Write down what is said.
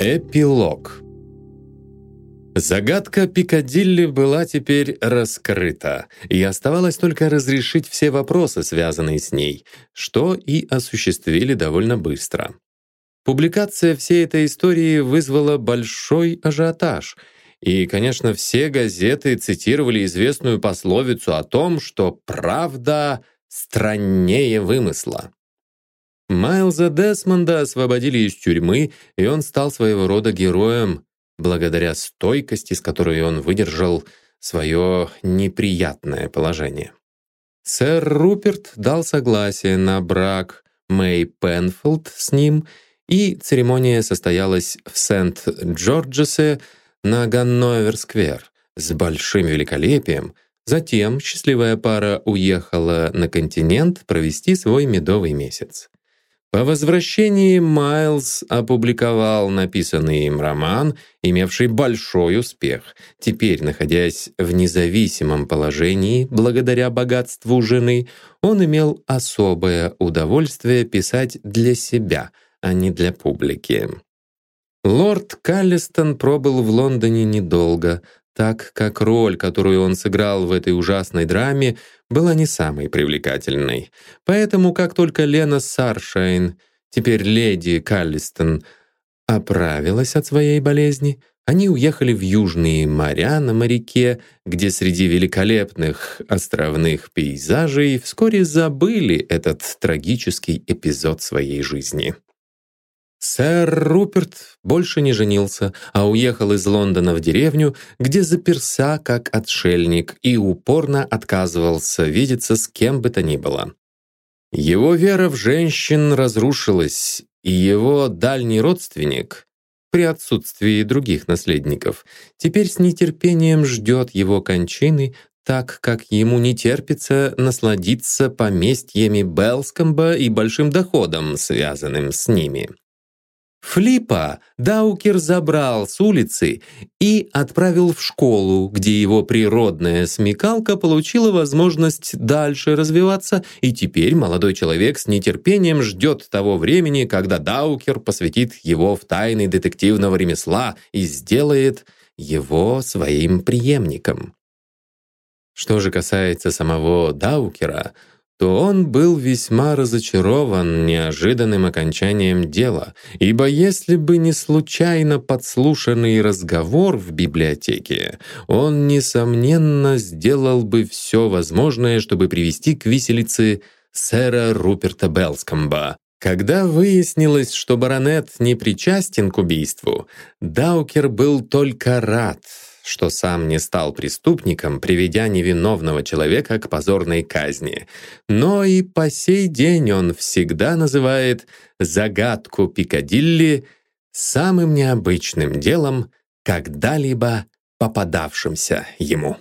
Эпилог Загадка Пикадилли была теперь раскрыта, и оставалось только разрешить все вопросы, связанные с ней, что и осуществили довольно быстро. Публикация всей этой истории вызвала большой ажиотаж, и, конечно, все газеты цитировали известную пословицу о том, что правда страннее вымысла. Майлза Десмонда освободили из тюрьмы, и он стал своего рода героем, благодаря стойкости, с которой он выдержал свое неприятное положение. Сэр Руперт дал согласие на брак Мэй Пенфилд с ним, и церемония состоялась в Сент-Джорджесе на Ганновер-сквер с большим великолепием. Затем счастливая пара уехала на континент провести свой медовый месяц. По возвращении Майлз опубликовал написанный им роман, имевший большой успех. Теперь, находясь в независимом положении, благодаря богатству жены, он имел особое удовольствие писать для себя, а не для публики. Лорд Каллистон пробыл в Лондоне недолго, так как роль, которую он сыграл в этой ужасной драме, была не самой привлекательной. Поэтому, как только Лена Саршайн, теперь леди Каллистон, оправилась от своей болезни, они уехали в южные моря на моряке, где среди великолепных островных пейзажей вскоре забыли этот трагический эпизод своей жизни. Сэр Руперт больше не женился, а уехал из Лондона в деревню, где заперся как отшельник и упорно отказывался видеться с кем бы то ни было. Его вера в женщин разрушилась, и его дальний родственник, при отсутствии других наследников, теперь с нетерпением ждет его кончины, так как ему не терпится насладиться поместьями Белскомба и большим доходом, связанным с ними. Флипа Даукер забрал с улицы и отправил в школу, где его природная смекалка получила возможность дальше развиваться, и теперь молодой человек с нетерпением ждет того времени, когда Даукер посвятит его в тайны детективного ремесла и сделает его своим преемником. Что же касается самого Даукера — то он был весьма разочарован неожиданным окончанием дела, ибо если бы не случайно подслушанный разговор в библиотеке, он, несомненно, сделал бы все возможное, чтобы привести к виселице сэра Руперта Белскомба. Когда выяснилось, что баронет не причастен к убийству, Даукер был только рад — что сам не стал преступником, приведя невиновного человека к позорной казни. Но и по сей день он всегда называет загадку Пикадилли самым необычным делом, когда-либо попадавшимся ему.